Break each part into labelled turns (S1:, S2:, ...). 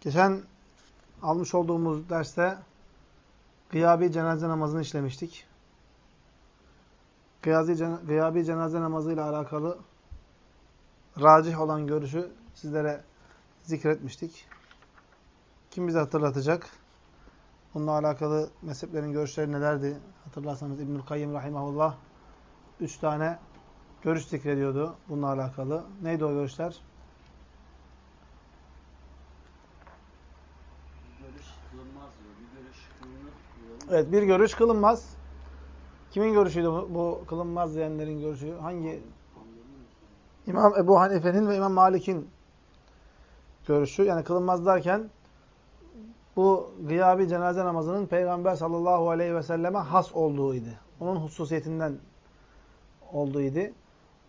S1: Geçen almış olduğumuz derste gıyabi cenaze namazını işlemiştik. Gıyabi, cena gıyabi cenaze namazıyla alakalı racih olan görüşü sizlere zikretmiştik. Kim bize hatırlatacak? Bununla alakalı mezheplerin görüşleri nelerdi? Hatırlarsanız İbnül Kayyim Rahimahullah üç tane görüş zikrediyordu bununla alakalı. Neydi o görüşler? Evet bir görüş kılınmaz. Kimin görüşüydü bu, bu kılınmaz diyenlerin görüşü? Hangi? İmam Ebu Hanife'nin ve İmam Malik'in görüşü. Yani kılınmaz derken bu gıyabi cenaze namazının Peygamber sallallahu aleyhi ve selleme has olduğuydu. Onun hususiyetinden olduğuydu.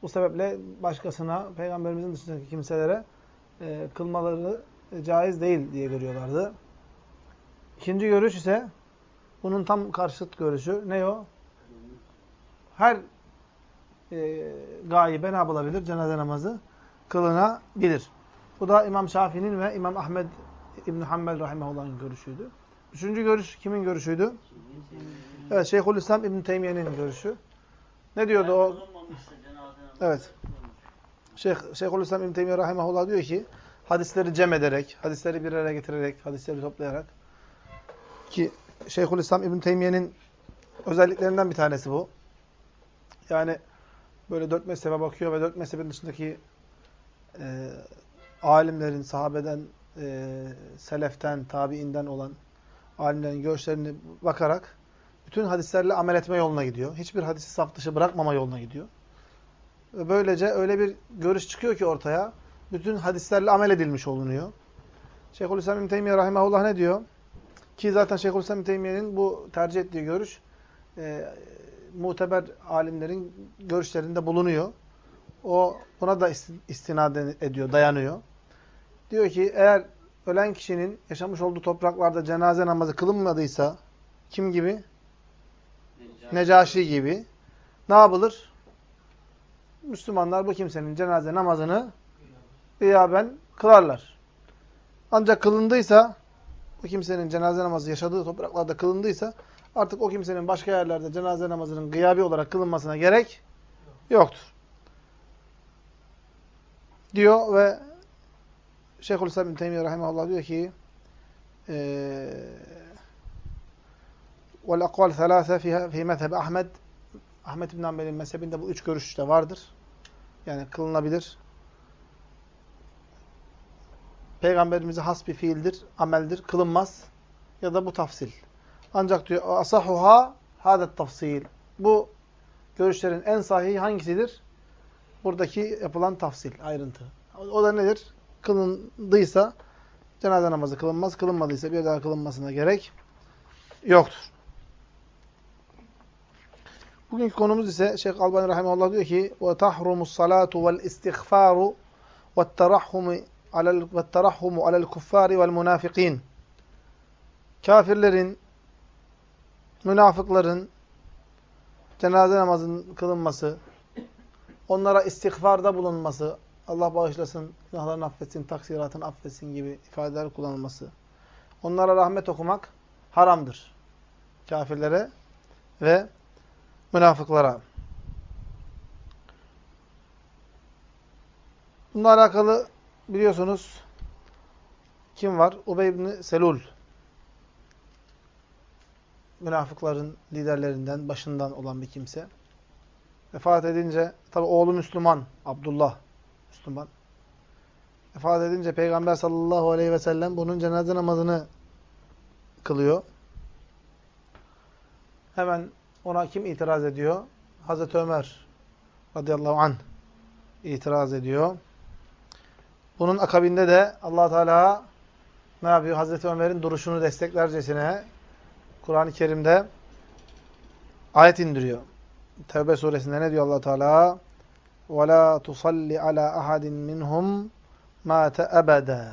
S1: Bu sebeple başkasına, Peygamberimizin dışındaki kimselere e, kılmaları caiz değil diye görüyorlardı. İkinci görüş ise bunun tam karşıt görüşü. Ne o? Her e, gaybe ne yapılabilir? Cenaze namazı kılınabilir. Bu da İmam Şafii'nin ve İmam Ahmed İbn Hanbel rahimehullah'ın görüşüydü. Üçüncü görüş kimin görüşüydü? Evet, Şeyhülislam İbn Teymiye'nin görüşü. Ne diyordu o? Evet. Şeyh Şeyhülislam İbn Teymiye rahimehullah diyor ki hadisleri cem ederek, hadisleri bir araya getirerek, hadisleri toplayarak ki Şeyhülislam İbn Teymiye'nin özelliklerinden bir tanesi bu. Yani böyle dört mezhebe bakıyor ve dört mezhebin dışındaki e, alimlerin, sahabeden, e, seleften, tabiinden olan alimlerin görüşlerini bakarak bütün hadislerle amel etme yoluna gidiyor. Hiçbir hadisi saf dışı bırakmama yoluna gidiyor. Ve böylece öyle bir görüş çıkıyor ki ortaya, bütün hadislerle amel edilmiş olunuyor. Şeyhülislam İbn Teymiye rahimahullah ne diyor? Ki zaten Şeyhülislam Teymiye'nin bu tercih ettiği görüş e, muteber alimlerin görüşlerinde bulunuyor. O buna da istinad ediyor, dayanıyor. Diyor ki eğer ölen kişinin yaşamış olduğu topraklarda cenaze namazı kılınmadıysa kim gibi? Necaşi, Necaşi gibi. Ne yapılır? Müslümanlar bu kimsenin cenaze namazını gıyaben kılarlar. Ancak kılındıysa bu kimsenin cenaze namazı yaşadığı topraklarda kılındıysa artık o kimsenin başka yerlerde cenaze namazının gıyabi olarak kılınmasına gerek yoktur. Diyor ve Şeyhülislam İbn Teymiyye rahimehullah diyor ki vel akval thalâse fi mezheb Ahmed Ahmet İbn Hanbel'in mezhebinde bu üç görüş de vardır. Yani kılınabilir Peygamberimize has bir fiildir, ameldir, kılınmaz. Ya da bu tafsil. Ancak diyor asahuha hadet tafsil. Bu görüşlerin en sahihi hangisidir? Buradaki yapılan tafsil, ayrıntı. O da nedir? Kılındıysa cenaze namazı kılınmaz, kılınmadıysa bir daha kılınmasına gerek yoktur. Bugünkü konumuz ise Şeyh Albani Rahimahullah diyor ki وَتَحْرُمُ الصَّلَاةُ وَالْاِسْتِغْفَارُ وَالتَّرَحُّمُ alel ve terahhumu alel kuffari vel munafikin. Kafirlerin, münafıkların cenaze namazının kılınması, onlara istiğfarda bulunması, Allah bağışlasın, günahlarını affetsin, taksiratını affetsin gibi ifadeler kullanılması. Onlara rahmet okumak haramdır. Kafirlere ve münafıklara. Bununla alakalı biliyorsunuz kim var? Ubey ibn Selul. Münafıkların liderlerinden, başından olan bir kimse. Vefat edince, tabi oğlu Müslüman, Abdullah Müslüman. Vefat edince Peygamber sallallahu aleyhi ve sellem bunun cenaze namazını kılıyor. Hemen ona kim itiraz ediyor? Hazreti Ömer radıyallahu anh itiraz ediyor. Bunun akabinde de allah Teala ne yapıyor? Hazreti Ömer'in duruşunu desteklercesine Kur'an-ı Kerim'de ayet indiriyor. Tevbe suresinde ne diyor allah Teala? وَلَا تُصَلِّ عَلَى أَحَدٍ مِّنْهُمْ مَاتَ أَبَدًا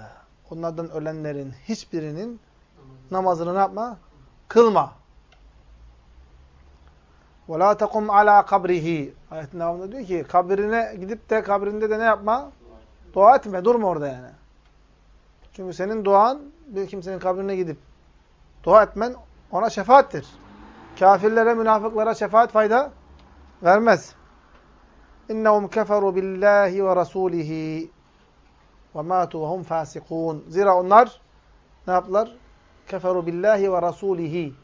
S1: Onlardan ölenlerin hiçbirinin namazını ne yapma? Kılma. وَلَا تَقُمْ عَلَى قَبْرِهِ Ayetin devamında diyor ki kabrine gidip de kabrinde de ne yapma? Dua etme. Durma orada yani. Çünkü senin duan bir kimsenin kabrine gidip dua etmen ona şefaattir. Kafirlere, münafıklara şefaat fayda vermez. İnnehum keferu billahi ve rasulihi ve matu ve hum fasikun. Zira onlar ne yaptılar? Keferu billahi ve rasulihi.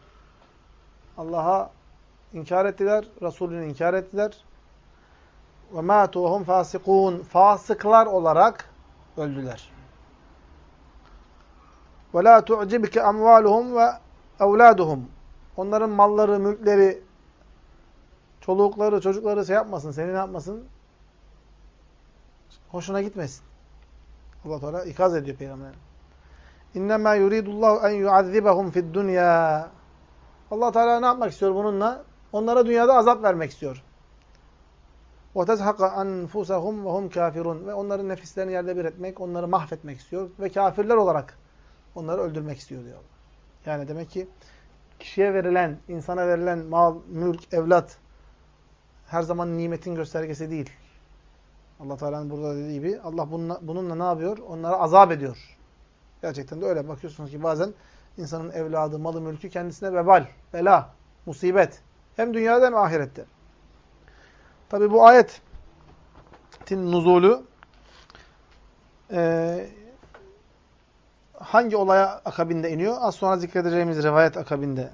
S1: Allah'a inkar ettiler, Resulünü inkar ettiler. Ve matu ve hum fasikun. Fasıklar olarak öldüler. Ve la tu'cibke amvaluhum ve evladuhum. Onların malları, mülkleri, çolukları, çocukları şey yapmasın, seni yapmasın? Hoşuna gitmesin. Allah Teala ikaz ediyor peygamber. İnnemâ yuridullahu en yuazzibahum fid dunya. Allah Teala ne yapmak istiyor bununla? Onlara dünyada azap vermek istiyor. Enfusahum ve hum kafirun. Ve onların nefislerini yerle bir etmek, onları mahvetmek istiyor ve kafirler olarak onları öldürmek istiyor diyor. Yani demek ki kişiye verilen, insana verilen mal, mülk, evlat her zaman nimetin göstergesi değil. Allah Teala'nın burada dediği gibi Allah bununla, bununla ne yapıyor? Onlara azap ediyor. Gerçekten de öyle. Bakıyorsunuz ki bazen insanın evladı, malı, mülkü kendisine vebal, bela, musibet. Hem dünyada hem ahirette. Tabi bu ayetin nuzulü e, hangi olaya akabinde iniyor? Az sonra zikredeceğimiz rivayet akabinde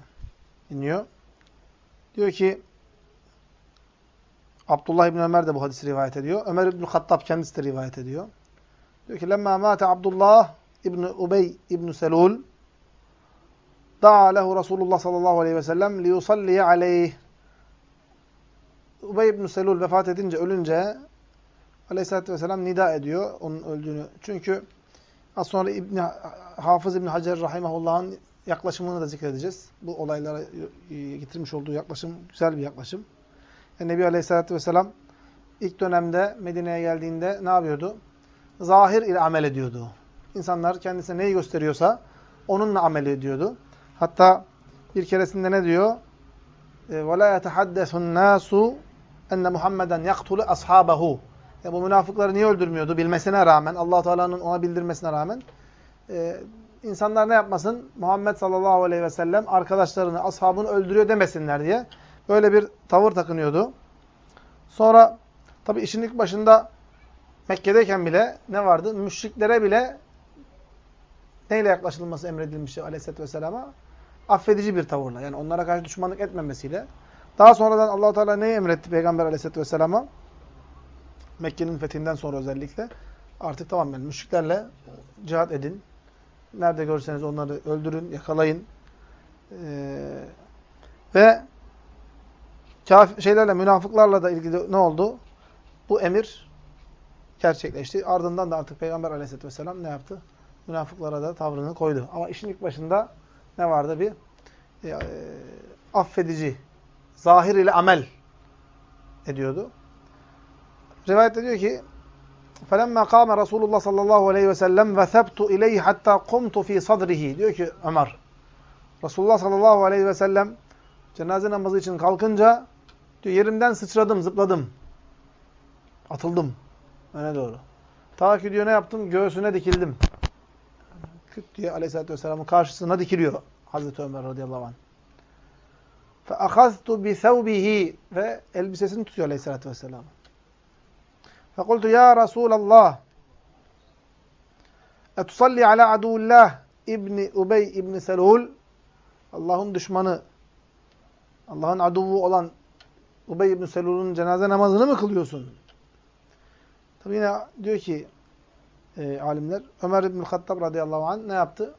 S1: iniyor. Diyor ki Abdullah İbni Ömer de bu hadisi rivayet ediyor. Ömer İbni Hattab kendisi de rivayet ediyor. Diyor ki lemma mâte Abdullah İbni Ubey İbni Selul da'a lehu Resulullah sallallahu aleyhi ve sellem liyusalliye aleyh Ubey İbni Selul vefat edince, ölünce aleyhissalatü vesselam nida ediyor onun öldüğünü. Çünkü az sonra İbni, Hafız İbni Hacer Rahimahullah'ın yaklaşımını da zikredeceğiz. Bu olaylara getirmiş olduğu yaklaşım güzel bir yaklaşım. Yani Nebi Aleyhisselatü Vesselam ilk dönemde Medine'ye geldiğinde ne yapıyordu? Zahir ile amel ediyordu. İnsanlar kendisine neyi gösteriyorsa onunla amel ediyordu. Hatta bir keresinde ne diyor? وَلَا يَتَحَدَّثُ النَّاسُ enne Muhammeden yaktulu ashabahu. Ya bu münafıkları niye öldürmüyordu bilmesine rağmen, Allah Teala'nın ona bildirmesine rağmen e, insanlar ne yapmasın? Muhammed sallallahu aleyhi ve sellem arkadaşlarını, ashabını öldürüyor demesinler diye böyle bir tavır takınıyordu. Sonra tabi işin ilk başında Mekke'deyken bile ne vardı? Müşriklere bile neyle yaklaşılması emredilmişti aleyhissalatü vesselama? Affedici bir tavırla. Yani onlara karşı düşmanlık etmemesiyle. Daha sonradan allah Teala neyi emretti Peygamber aleyhissalatü vesselama? Mekke'nin fethinden sonra özellikle artık tamamen müşriklerle cihat edin. Nerede görseniz onları öldürün, yakalayın. Ee, ve kafir, şeylerle, münafıklarla da ilgili ne oldu? Bu emir gerçekleşti. Ardından da artık Peygamber aleyhisselatü vesselam ne yaptı? Münafıklara da tavrını koydu. Ama işin ilk başında ne vardı? Bir e, affedici, zahir ile amel ediyordu. Rivayette diyor ki فَلَمَّا قَامَ Resulullah sallallahu aleyhi ve sellem وَثَبْتُ اِلَيْهِ hatta قُمْتُ ف۪ي صَدْرِهِ Diyor ki Ömer, Resulullah sallallahu aleyhi ve sellem cenaze namazı için kalkınca diyor, yerimden sıçradım, zıpladım. Atıldım. Öne doğru. Ta ki diyor ne yaptım? Göğsüne dikildim. Küt diye aleyhissalatü vesselamın karşısına dikiliyor Hazreti Ömer radıyallahu anh. Fe ahaztu bi thawbihi ve elbisesini tutuyor Aleyhissalatu vesselam. Fe kultu ya Resulallah etusalli ala adullah İbni Ubey İbni Selul Allah'ın düşmanı Allah'ın aduvu olan Ubey İbni Selul'un cenaze namazını mı kılıyorsun? Tabi yine diyor ki e, alimler Ömer İbni Hattab radıyallahu anh ne yaptı?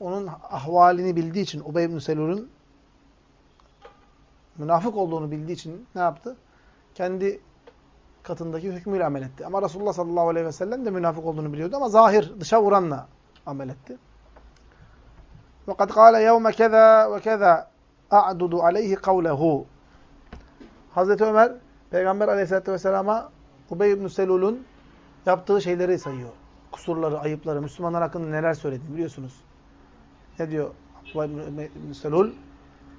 S1: Onun ahvalini bildiği için Ubey İbni Selul'un münafık olduğunu bildiği için ne yaptı? Kendi katındaki hükmüyle amel etti. Ama Resulullah sallallahu aleyhi ve sellem de münafık olduğunu biliyordu ama zahir, dışa vuranla amel etti. وَقَدْ قَالَ يَوْمَ كَذَا وَكَذَا اَعْدُدُ عَلَيْهِ قَوْلَهُ Hazreti Ömer, Peygamber aleyhissalatü vesselama Ubey ibn Selul'un yaptığı şeyleri sayıyor. Kusurları, ayıpları, Müslümanlar hakkında neler söyledi biliyorsunuz. Ne diyor Ubey ibn Selul?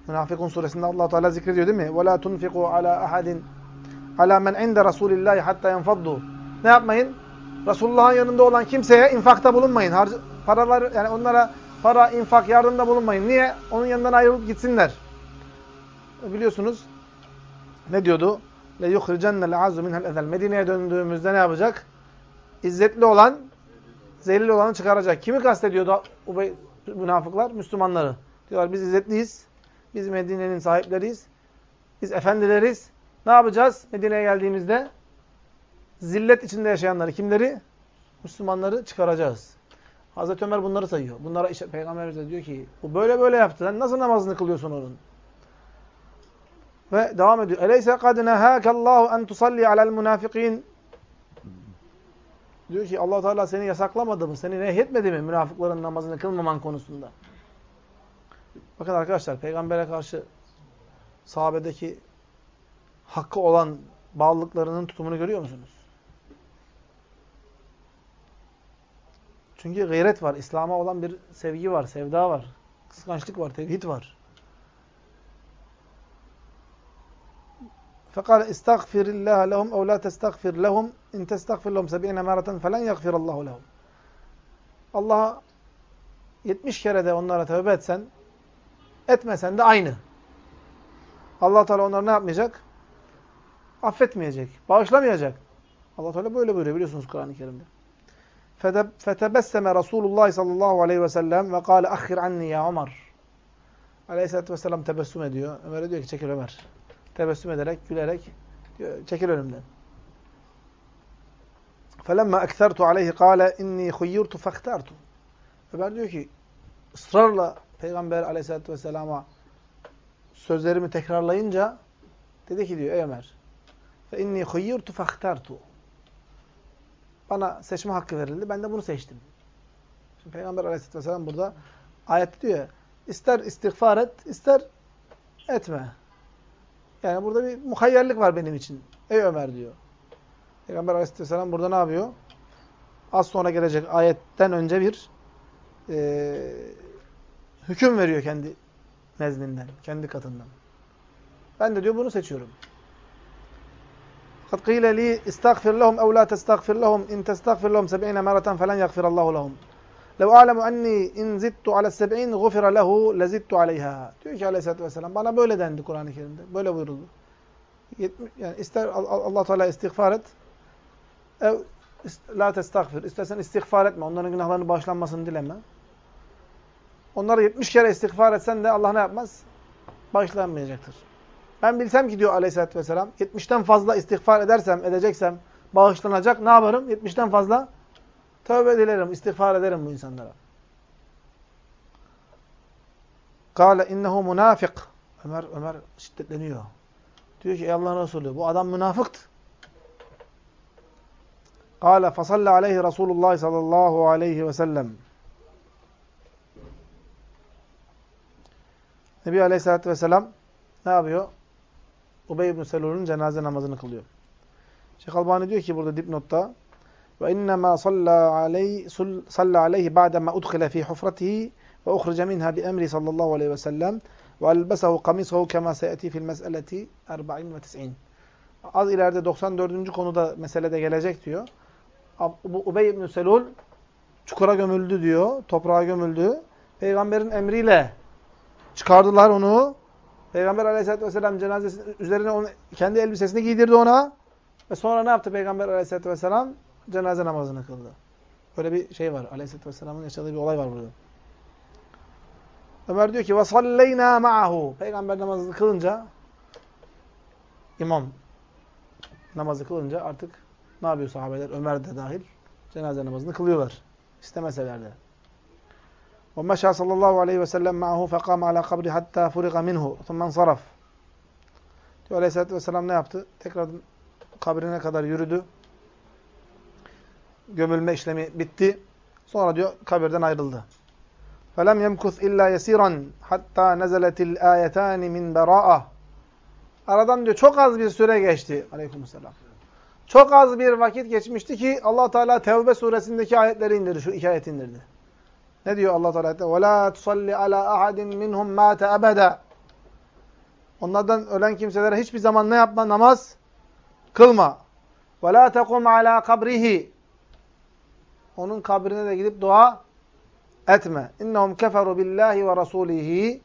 S1: Münafıkun suresinde Allah Teala zikrediyor değil mi? Ve la tunfiku ala ahadin ala men inde Rasulillah hatta yenfaddu. Ne yapmayın? Resulullah'ın yanında olan kimseye infakta bulunmayın. Harca, paralar yani onlara para, infak, yardımda bulunmayın. Niye? Onun yanından ayrılıp gitsinler. Biliyorsunuz ne diyordu? Le yuhricennel azu minhel ezel. Medine'ye döndüğümüzde ne yapacak? İzzetli olan zelil olanı çıkaracak. Kimi kastediyordu Ubey, münafıklar? Müslümanları. Diyorlar biz izzetliyiz. Biz Medine'nin sahipleriyiz. Biz efendileriz. Ne yapacağız Medine'ye geldiğimizde? Zillet içinde yaşayanları, kimleri? Müslümanları çıkaracağız. Hazreti Ömer bunları sayıyor. Bunlara işte Peygamberimiz de diyor ki bu böyle böyle yaptı. Sen nasıl namazını kılıyorsun onun? Ve devam ediyor. Eleyse kad nehâkallahu en tusalli alel münafikin. Diyor ki allah Teala seni yasaklamadı mı? Seni nehyetmedi mi münafıkların namazını kılmaman konusunda? Bakın arkadaşlar peygambere karşı sahabedeki hakkı olan bağlılıklarının tutumunu görüyor musunuz? Çünkü gayret var. İslam'a olan bir sevgi var, sevda var. Kıskançlık var, tevhid var. فقال استغفر الله لهم أو لا تستغفر لهم إن تستغفر لهم سبعين مرة فلن يغفر الله لهم Allah'a 70 kere de onlara tövbe etsen, Etmesen de aynı. Allah Teala onları ne yapmayacak? Affetmeyecek, bağışlamayacak. Allah Teala böyle buyuruyor biliyorsunuz Kur'an-ı Kerim'de. Fetebesseme Resulullah sallallahu aleyhi ve sellem ve kâle ahir anni ya Ömer. Aleyhisselatü vesselam tebessüm ediyor. Ömer'e diyor ki çekil Ömer. Tebessüm ederek, gülerek diyor, çekil önümden. Felemma eksertu aleyhi kâle inni huyyirtu fektertu. Ömer diyor ki ısrarla Peygamber aleyhissalatü vesselama sözlerimi tekrarlayınca dedi ki diyor ey Ömer فَاِنِّي خُيُّرْتُ فَاخْتَرْتُ Bana seçme hakkı verildi. Ben de bunu seçtim. Şimdi Peygamber aleyhissalatü vesselam burada ayette diyor ya ister istiğfar et, ister etme. Yani burada bir muhayyerlik var benim için. Ey Ömer diyor. Peygamber aleyhisselam burada ne yapıyor? Az sonra gelecek ayetten önce bir e, hüküm veriyor kendi nezdinden, kendi katından. Ben de diyor bunu seçiyorum. قد قيل لي استغفر لهم أو لا تستغفر لهم إن تستغفر لهم سبعين مرة فلن يغفر الله لهم لو أعلم أني إن زدت على السبعين غفر له لزدت عليها diyor ki aleyhissalatü vesselam bana böyle dendi Kur'an-ı Kerim'de. Böyle buyuruldu. Yani ister Allah Teala istiğfar et ev la testagfir. İstersen istiğfar etme. Onların günahlarını bağışlanmasını dileme. Onları 70 kere istiğfar etsen de Allah ne yapmaz? Bağışlanmayacaktır. Ben bilsem ki diyor aleyhissalatü vesselam 70'ten fazla istiğfar edersem, edeceksem bağışlanacak. Ne yaparım? 70'ten fazla tövbe dilerim, istiğfar ederim bu insanlara. Kale innehu münafık. Ömer, Ömer şiddetleniyor. Diyor ki ey Allah'ın Resulü bu adam münafıktı. Kale fasalle aleyhi Resulullah sallallahu aleyhi ve sellem. Nebi aleyhissalatü vesselam ne yapıyor? Ubey ibn Selul'un cenaze namazını kılıyor. Şeyh Albani diyor ki burada dipnotta ve innema salla aleyhi salla aleyhi ba'dema udkhila fi hufratihi ve uhrice minha bi emri sallallahu aleyhi ve sellem ve elbesahu kamisahu kema seyati fil mes'eleti 40 ve 90. Az ileride 94. konuda meselede gelecek diyor. Bu Ubey ibn Selul çukura gömüldü diyor. Toprağa gömüldü. Peygamberin emriyle çıkardılar onu. Peygamber aleyhissalatü vesselam cenazesinin üzerine onu, kendi elbisesini giydirdi ona. Ve sonra ne yaptı Peygamber aleyhissalatü vesselam? Cenaze namazını kıldı. Böyle bir şey var. Aleyhissalatü vesselamın yaşadığı bir olay var burada. Ömer diyor ki وَصَلَّيْنَا مَعَهُ Peygamber namazını kılınca imam namazı kılınca artık ne yapıyor sahabeler? Ömer de dahil cenaze namazını kılıyorlar. İstemeseler de. ومشى صلى الله عليه وسلم معه فقام على قبره حتى فرغ منه ثم انصرف. Diyor Aleyhisselatü Vesselam ne yaptı? Tekrar kabrine kadar yürüdü. Gömülme işlemi bitti. Sonra diyor kabirden ayrıldı. فَلَمْ يَمْكُثْ اِلَّا يَسِيرًا حَتَّى نَزَلَتِ الْآيَتَانِ مِنْ بَرَاءَ Aradan diyor çok az bir süre geçti. Aleykümselam. Çok az bir vakit geçmişti ki allah Teala Tevbe suresindeki ayetleri indirdi. Şu iki ayet indirdi. Ne diyor Allah Teala? "Ve la tusalli ala ahadin minhum mate abada." Onlardan ölen kimselere hiçbir zaman ne yapma? Namaz kılma. "Ve la tekum ala kabrihi." Onun kabrine de gidip dua etme. İnnehum keferu billahi ve rasulihi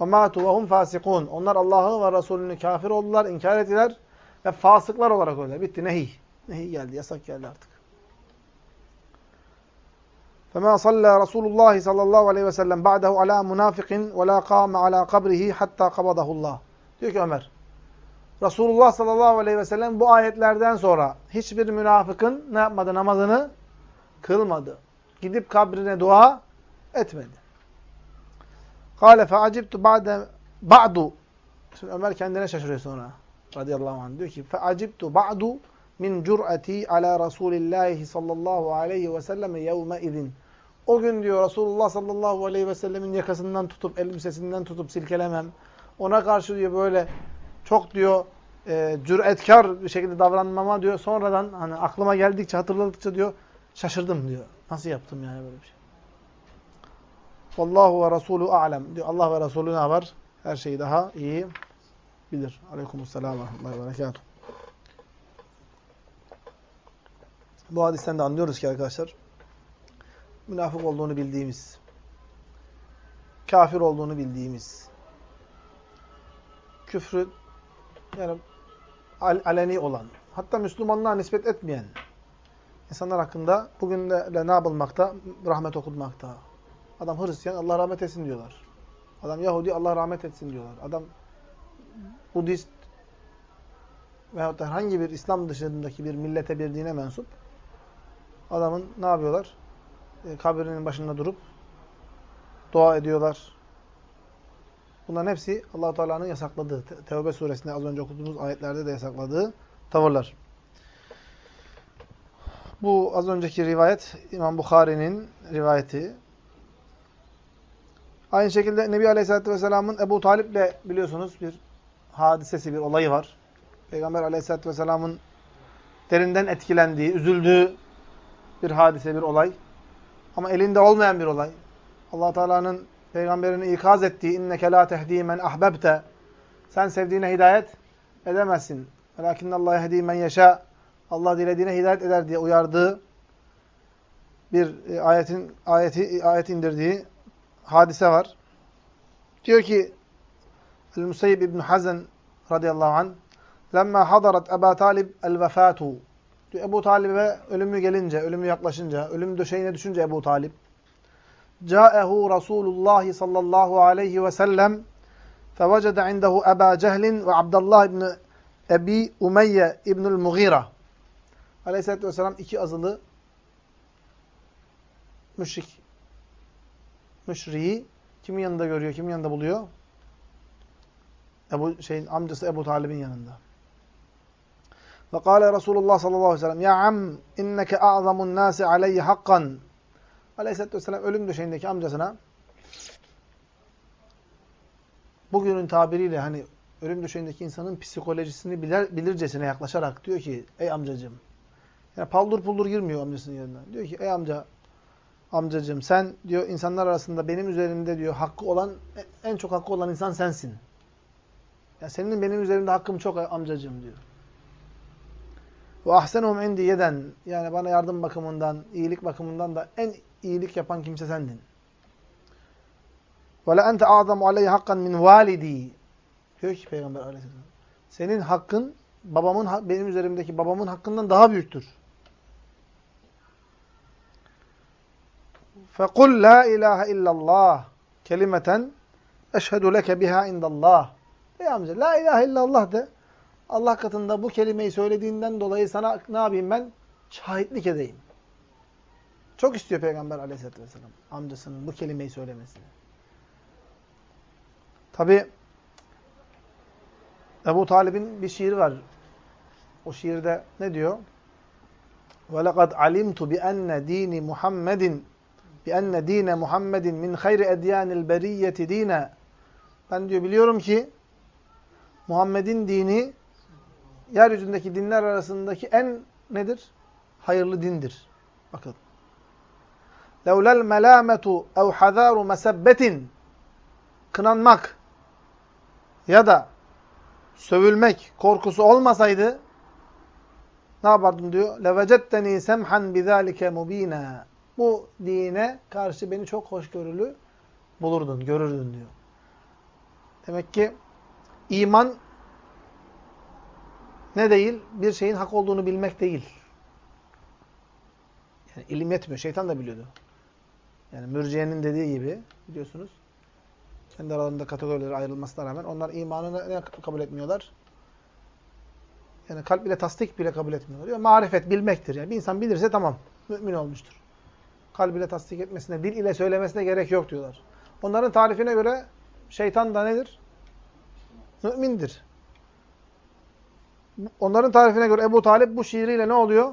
S1: ve matu ve hum fasikun. Onlar Allah'ı ve Resulünü kafir oldular, inkar ettiler ve fasıklar olarak öyle. Bitti nehi. Nehi geldi, yasak geldi artık. فما صلى رسول الله صلى الله عليه وسلم بعده على منافق ولا قام على قبره حتى قبضه الله. Diyor ki Ömer. Resulullah sallallahu aleyhi ve sellem bu ayetlerden sonra hiçbir münafıkın ne yapmadı? Namazını kılmadı. Gidip kabrine dua etmedi. Kale feacibtu ba'de ba'du. Şimdi Ömer kendine şaşırıyor sonra. Radıyallahu anh. Diyor ki feacibtu ba'du min cür'ati ala Rasulillahi sallallahu aleyhi ve selleme yevme izin. O gün diyor Resulullah sallallahu aleyhi ve sellemin yakasından tutup, elbisesinden tutup silkelemem. Ona karşı diyor böyle çok diyor e, cüretkar bir şekilde davranmama diyor. Sonradan hani aklıma geldikçe, hatırladıkça diyor şaşırdım diyor. Nasıl yaptım yani böyle bir şey. Vallahu ve Resulü a'lem. Diyor Allah ve Resulü ne var? Her şeyi daha iyi bilir. Aleykümselam ve rahmetullahi ve berekatuhu. Bu hadisten de anlıyoruz ki arkadaşlar münafık olduğunu bildiğimiz, kafir olduğunu bildiğimiz, küfrü yani aleni olan, hatta Müslümanlığa nispet etmeyen insanlar hakkında bugün de ne yapılmakta? Rahmet okutmakta. Adam Hristiyan, Allah rahmet etsin diyorlar. Adam Yahudi, Allah rahmet etsin diyorlar. Adam Budist veyahut da herhangi bir İslam dışındaki bir millete, bir dine mensup adamın ne yapıyorlar? E, kabrinin başında durup dua ediyorlar. Bunların hepsi allah Teala'nın yasakladığı, Tevbe suresinde az önce okuduğumuz ayetlerde de yasakladığı tavırlar. Bu az önceki rivayet İmam Bukhari'nin rivayeti. Aynı şekilde Nebi Aleyhisselatü Vesselam'ın Ebu Talip'le biliyorsunuz bir hadisesi, bir olayı var. Peygamber Aleyhisselatü Vesselam'ın derinden etkilendiği, üzüldüğü bir hadise, bir olay. Ama elinde olmayan bir olay. allah Teala'nın peygamberini ikaz ettiği inneke la tehdi men ahbebte sen sevdiğine hidayet edemezsin. Velakin Allah yehdi men yeşâ Allah dilediğine hidayet eder diye uyardığı bir e, ayetin ayeti ayet indirdiği hadise var. Diyor ki El-Musayyib İbn Hazn radıyallahu anh lemma hadarat Ebu Talib el-vefatu Diyor, Ebu Talib'e ölümü gelince, ölümü yaklaşınca, ölüm döşeğine düşünce Ebu Talib. Câehu Resulullah sallallahu aleyhi ve sellem fevecede indehu Eba Cehlin ve Abdullah ibn Ebi Umeyye ibnül Mughira. Aleyhisselatü vesselam iki azılı müşrik, müşriği kimin yanında görüyor, kimin yanında buluyor? Ebu, şeyin amcası Ebu Talib'in yanında. Ve kâle Resulullah sallallahu aleyhi ve sellem Ya am inneke a'zamun nâsi aleyhi hakkan Aleyhisselatü vesselam ölüm döşeğindeki amcasına bugünün tabiriyle hani ölüm döşeğindeki insanın psikolojisini bilir, bilircesine yaklaşarak diyor ki ey amcacığım yani paldur puldur girmiyor amcasının yanına. Diyor ki ey amca amcacığım sen diyor insanlar arasında benim üzerimde diyor hakkı olan en çok hakkı olan insan sensin. Ya senin benim üzerimde hakkım çok amcacığım diyor. Ve ahsenuhum indi yeden yani bana yardım bakımından, iyilik bakımından da en iyilik yapan kimse sendin. Ve la ente a'zamu aleyhi hakkan min validi. Diyor ki Peygamber aleyhisselam. Senin hakkın babamın benim üzerimdeki babamın hakkından daha büyüktür. Fekul la ilahe illallah kelimeten eşhedü leke biha indallah. Ey amca la ilahe illallah de. Allah katında bu kelimeyi söylediğinden dolayı sana ne yapayım ben? Şahitlik edeyim. Çok istiyor Peygamber aleyhissalatü vesselam amcasının bu kelimeyi söylemesini. Tabi Ebu Talib'in bir şiiri var. O şiirde ne diyor? وَلَقَدْ عَلِمْتُ بِأَنَّ دِينِ مُحَمَّدٍ بِأَنَّ دِينَ مُحَمَّدٍ مِنْ خَيْرِ اَدْيَانِ الْبَرِيَّةِ دِينَ Ben diyor biliyorum ki Muhammed'in dini yeryüzündeki dinler arasındaki en nedir? Hayırlı dindir. Bakın. لَوْلَا الْمَلَامَةُ اَوْ حَذَارُ مَسَبَّةٍ Kınanmak ya da sövülmek korkusu olmasaydı ne yapardın diyor? لَوَجَدْتَنِي سَمْحًا بِذَٰلِكَ مُب۪ينًا Bu dine karşı beni çok hoşgörülü bulurdun, görürdün diyor. Demek ki iman ne değil? Bir şeyin hak olduğunu bilmek değil. Yani ilim yetmiyor. Şeytan da biliyordu. Yani mürciyenin dediği gibi biliyorsunuz. Kendi aralarında kategorileri ayrılmasına rağmen onlar imanı ne kabul etmiyorlar? Yani kalp ile tasdik bile kabul etmiyorlar. Diyor. Marifet, bilmektir. Yani bir insan bilirse tamam. Mümin olmuştur. Kalb ile tasdik etmesine, dil ile söylemesine gerek yok diyorlar. Onların tarifine göre şeytan da nedir? Mümindir. Onların tarifine göre Ebu Talip bu şiiriyle ne oluyor?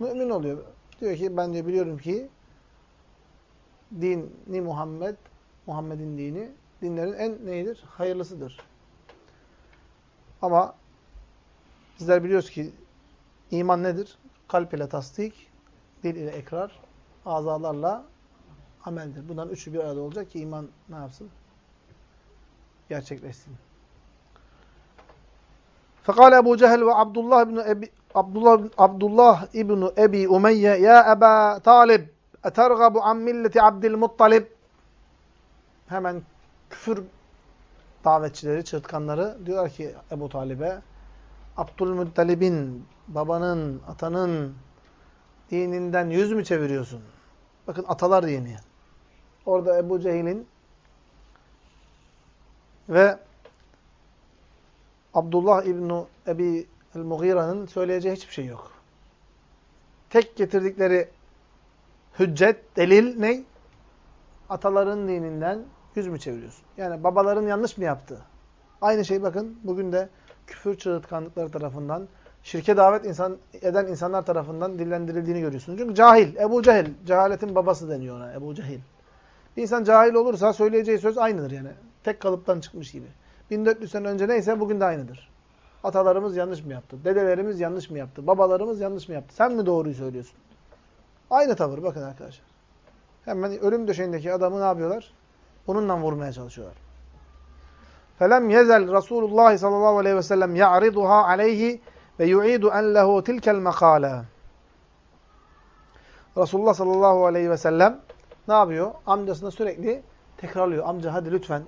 S1: Mümin oluyor. Diyor ki ben de biliyorum ki dini Muhammed, Muhammed'in dini dinlerin en neydir? Hayırlısıdır. Ama bizler biliyoruz ki iman nedir? Kalp ile tasdik, dil ile ekrar, azalarla ameldir. Bunların üçü bir arada olacak ki iman ne yapsın? Gerçekleşsin. Fekale Ebu Cehel ve Abdullah ibn Ebi Abdullah, Abdullah ibn Ebi Umeyye Ya Eba Talib etergabu an milleti Abdülmuttalib Hemen küfür davetçileri, çırtkanları diyorlar ki Ebu Talib'e Abdülmuttalib'in, babanın, atanın dininden yüz mü çeviriyorsun? Bakın atalar dini. Orada Ebu Cehil'in ve Abdullah İbni Ebi el-Mughira'nın söyleyeceği hiçbir şey yok. Tek getirdikleri hüccet, delil ne? Ataların dininden yüz mü çeviriyorsun? Yani babaların yanlış mı yaptı? Aynı şey bakın bugün de küfür çığırtkanlıkları tarafından, şirke davet insan, eden insanlar tarafından dillendirildiğini görüyorsunuz. Çünkü cahil, Ebu Cehil, cehaletin babası deniyor ona, Ebu Cehil. Bir insan cahil olursa söyleyeceği söz aynıdır yani. Tek kalıptan çıkmış gibi. 1400 sene önce neyse bugün de aynıdır. Atalarımız yanlış mı yaptı? Dedelerimiz yanlış mı yaptı? Babalarımız yanlış mı yaptı? Sen mi doğruyu söylüyorsun? Aynı tavır bakın arkadaşlar. Hemen ölüm döşeğindeki adamı ne yapıyorlar? Bununla vurmaya çalışıyorlar. Felem yezel Resulullah sallallahu aleyhi ve sellem ya'riduha aleyhi ve yu'idu en lehu tilkel makale. Resulullah sallallahu aleyhi ve sellem ne yapıyor? Amcasına sürekli tekrarlıyor. Amca hadi lütfen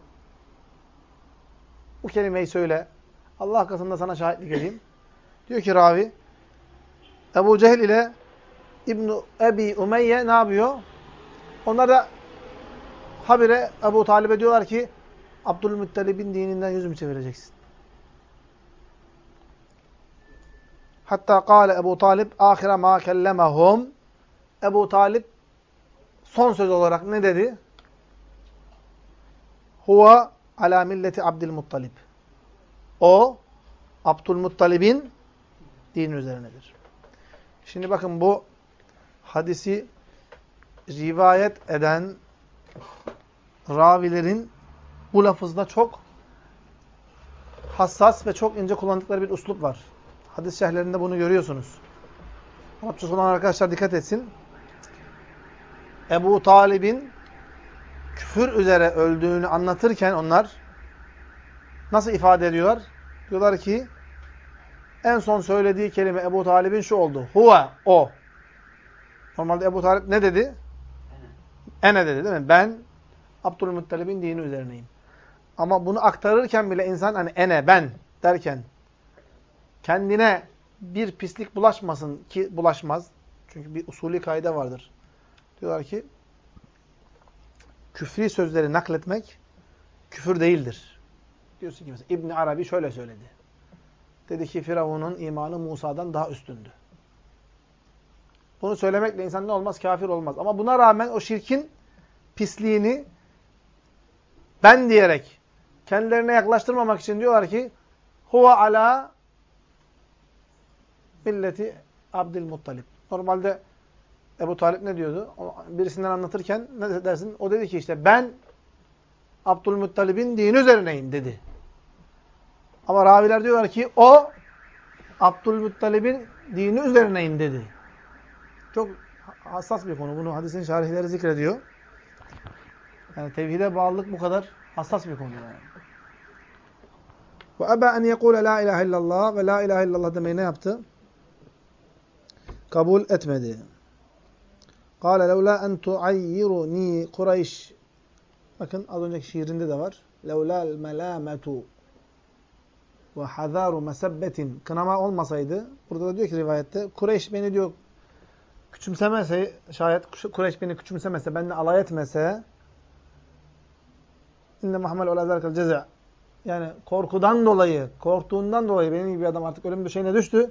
S1: bu kelimeyi söyle. Allah katında sana şahitlik edeyim. Diyor ki ravi Ebu Cehil ile İbn Ebi Umeyye ne yapıyor? Onlar da habire Ebu Talib'e diyorlar ki Abdülmuttalib'in dininden yüz mü çevireceksin? Hatta kâle Ebu Talib ahire mâ kellemehum Ebu Talib son söz olarak ne dedi? Huve ala milleti Abdülmuttalib. O Abdülmuttalib'in dini üzerinedir. Şimdi bakın bu hadisi rivayet eden ravilerin bu lafızda çok hassas ve çok ince kullandıkları bir uslup var. Hadis şerhlerinde bunu görüyorsunuz. Arapçası olan arkadaşlar dikkat etsin. Ebu Talib'in küfür üzere öldüğünü anlatırken onlar nasıl ifade ediyorlar? Diyorlar ki en son söylediği kelime Ebu Talib'in şu oldu. Huve, o. Normalde Ebu Talib ne dedi? Ene dedi değil mi? Ben Abdülmuttalib'in dini üzerineyim. Ama bunu aktarırken bile insan hani ene, ben derken kendine bir pislik bulaşmasın ki bulaşmaz. Çünkü bir usulü kaide vardır. Diyorlar ki küfri sözleri nakletmek küfür değildir. Diyorsun ki mesela İbn Arabi şöyle söyledi. Dedi ki Firavun'un imanı Musa'dan daha üstündü. Bunu söylemekle insan ne olmaz? Kafir olmaz. Ama buna rağmen o şirkin pisliğini ben diyerek kendilerine yaklaştırmamak için diyorlar ki huve ala milleti Abdülmuttalib. Normalde Ebu Talip ne diyordu? Birisinden anlatırken ne dersin? O dedi ki işte ben Abdülmuttalib'in dini üzerineyim dedi. Ama raviler diyorlar ki o Abdülmuttalib'in dini üzerineyim dedi. Çok hassas bir konu. Bunu hadisin şarihleri zikrediyor. Yani tevhide bağlılık bu kadar hassas bir konu yani. Ve eba en yekule la ilahe illallah ve la ilahe illallah demeyi ne yaptı? kabul etmedi. Kâle levlâ en tuayyiruni Kureyş. Bakın az önceki şiirinde de var. Levlâl melâmetu ve hazâru mesebbetin. Kınama olmasaydı, burada da diyor ki rivayette, Kureyş beni diyor küçümsemese, şayet Kureyş beni küçümsemese, benimle alay etmese, inne Muhammed ola zâlikel ceza. Yani korkudan dolayı, korktuğundan dolayı benim gibi adam artık ölüm döşeğine düştü.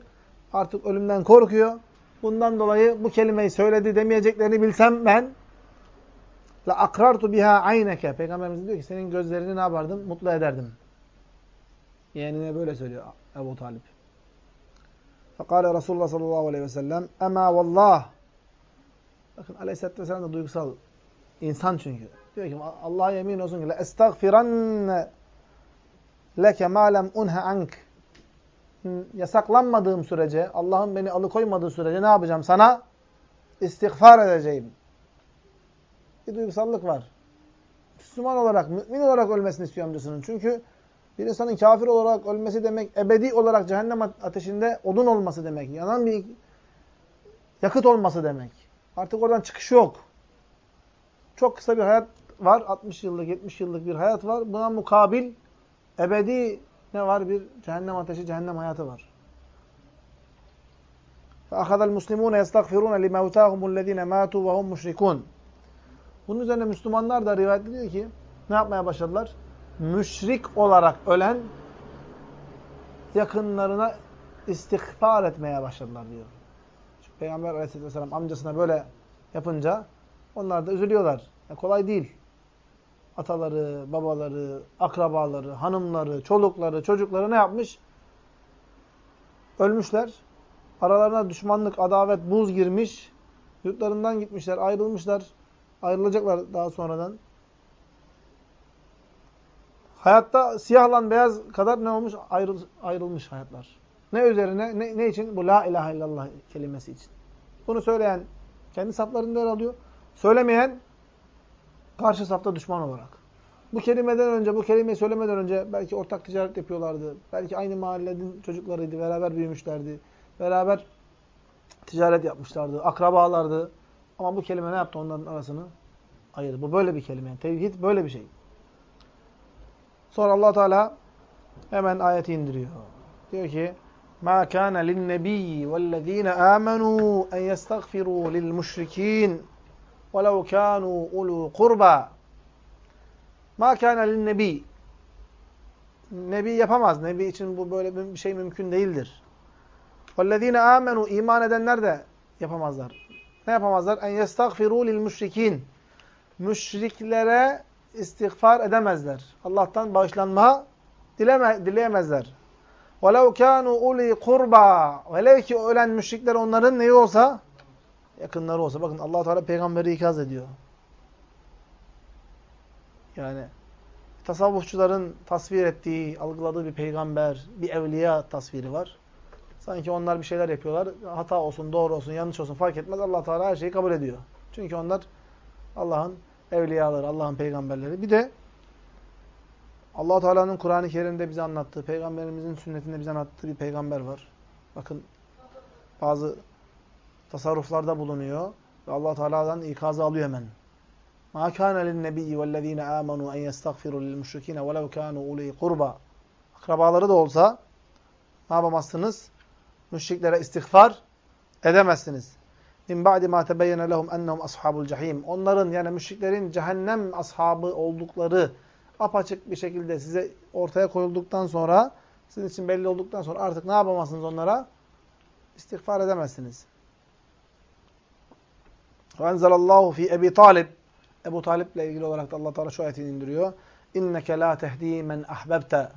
S1: Artık ölümden korkuyor. Bundan dolayı bu kelimeyi söyledi demeyeceklerini bilsem ben la akrartu biha ayneke. Peygamberimiz diyor ki senin gözlerini ne yapardım? Mutlu ederdim. Yeğenine böyle söylüyor Ebu Talip. Fekale Resulullah sallallahu aleyhi ve sellem Ema vallah Bakın aleyhisselatü vesselam da duygusal insan çünkü. Diyor ki Allah'a yemin olsun ki la estağfiranne leke ma lem unha ank yasaklanmadığım sürece, Allah'ın beni alıkoymadığı sürece ne yapacağım? Sana istiğfar edeceğim. Bir duygusallık var. Müslüman olarak, mümin olarak ölmesini istiyor amcasının. Çünkü bir insanın kafir olarak ölmesi demek, ebedi olarak cehennem ateşinde odun olması demek. Yanan bir yakıt olması demek. Artık oradan çıkış yok. Çok kısa bir hayat var. 60 yıllık, 70 yıllık bir hayat var. Buna mukabil ebedi ne var? Bir cehennem ateşi, cehennem hayatı var. فَأَخَذَ الْمُسْلِمُونَ يَسْتَغْفِرُونَ لِمَوْتَاهُمُ الَّذ۪ينَ مَاتُوا وَهُمْ مُشْرِكُونَ Bunun üzerine Müslümanlar da rivayet ediyor ki ne yapmaya başladılar? Müşrik olarak ölen yakınlarına istiğfar etmeye başladılar diyor. Çünkü Peygamber aleyhisselatü vesselam amcasına böyle yapınca onlar da üzülüyorlar. Yani kolay değil ataları, babaları, akrabaları, hanımları, çolukları, çocukları ne yapmış? Ölmüşler. Aralarına düşmanlık, adavet, buz girmiş. Yurtlarından gitmişler, ayrılmışlar. Ayrılacaklar daha sonradan. Hayatta siyahla beyaz kadar ne olmuş? Ayrıl, ayrılmış hayatlar. Ne üzerine? Ne, ne için? Bu la ilahe illallah kelimesi için. Bunu söyleyen kendi saflarında yer alıyor. Söylemeyen Karşı safta düşman olarak. Bu kelimeden önce, bu kelimeyi söylemeden önce belki ortak ticaret yapıyorlardı. Belki aynı mahallenin çocuklarıydı, beraber büyümüşlerdi. Beraber ticaret yapmışlardı, akrabalardı. Ama bu kelime ne yaptı onların arasını? Ayırdı. Bu böyle bir kelime. Tevhid böyle bir şey. Sonra allah Teala hemen ayeti indiriyor. Diyor ki مَا كَانَ لِلنَّبِيِّ وَالَّذ۪ينَ آمَنُوا اَنْ يَسْتَغْفِرُوا لِلْمُشْرِك۪ينَ وَلَوْ كَانُوا اُلُوا قُرْبًا مَا كَانَ لِلنَّب۪ي Nebi yapamaz. Nebi için bu böyle bir şey mümkün değildir. وَالَّذ۪ينَ آمَنُوا iman edenler de yapamazlar. Ne yapamazlar? اَنْ يَسْتَغْفِرُوا لِلْمُشْرِك۪ينَ Müşriklere istiğfar edemezler. Allah'tan bağışlanma dileme, dileyemezler. وَلَوْ كَانُوا اُلِي قُرْبًا Velev ki ölen müşrikler onların neyi olsa? Yakınları olsa. Bakın allah Teala peygamberi ikaz ediyor. Yani tasavvufçuların tasvir ettiği, algıladığı bir peygamber, bir evliya tasviri var. Sanki onlar bir şeyler yapıyorlar. Hata olsun, doğru olsun, yanlış olsun fark etmez. allah Teala her şeyi kabul ediyor. Çünkü onlar Allah'ın evliyaları, Allah'ın peygamberleri. Bir de allah Teala'nın Kur'an-ı Kerim'de bize anlattığı, Peygamberimizin sünnetinde bize anlattığı bir peygamber var. Bakın bazı tasarruflarda bulunuyor ve Allah Teala'dan ikazı alıyor hemen. Ma kana lin-nebiyyi vellezina amanu en yestagfiru lil-müşrikine velev kanu ulî kurba. Akrabaları da olsa ne yapamazsınız? Müşriklere istiğfar edemezsiniz. Min ba'di ma tebeyyene lehum ennehum ashabul cehim. Onların yani müşriklerin cehennem ashabı oldukları apaçık bir şekilde size ortaya koyulduktan sonra, sizin için belli olduktan sonra artık ne yapamazsınız onlara? İstiğfar edemezsiniz. Ve enzelallahu fi Ebi Talib. Ebu Talip'le ilgili olarak da Allah Teala şu ayetini indiriyor. İnneke la tehdi men ahbebte.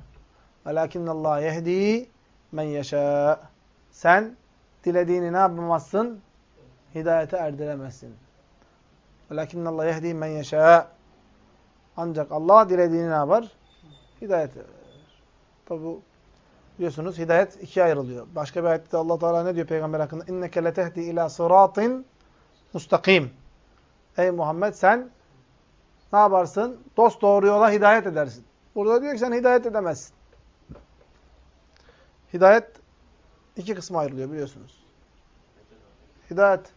S1: Velakinnallah yehdi men yeşâ. Sen dilediğini ne yapamazsın? Hidayete erdiremezsin. Velakinnallah yehdi men yeşâ. Ancak Allah dilediğini ne yapar? Hidayet verir. Tabi bu biliyorsunuz hidayet ikiye ayrılıyor. Başka bir ayette Allah Teala ne diyor peygamber hakkında? İnneke la tehdi ila sıratin mustakim. Ey Muhammed sen ne yaparsın? Dost doğru yola hidayet edersin. Burada diyor ki sen hidayet edemezsin. Hidayet iki kısma ayrılıyor biliyorsunuz. Hidayet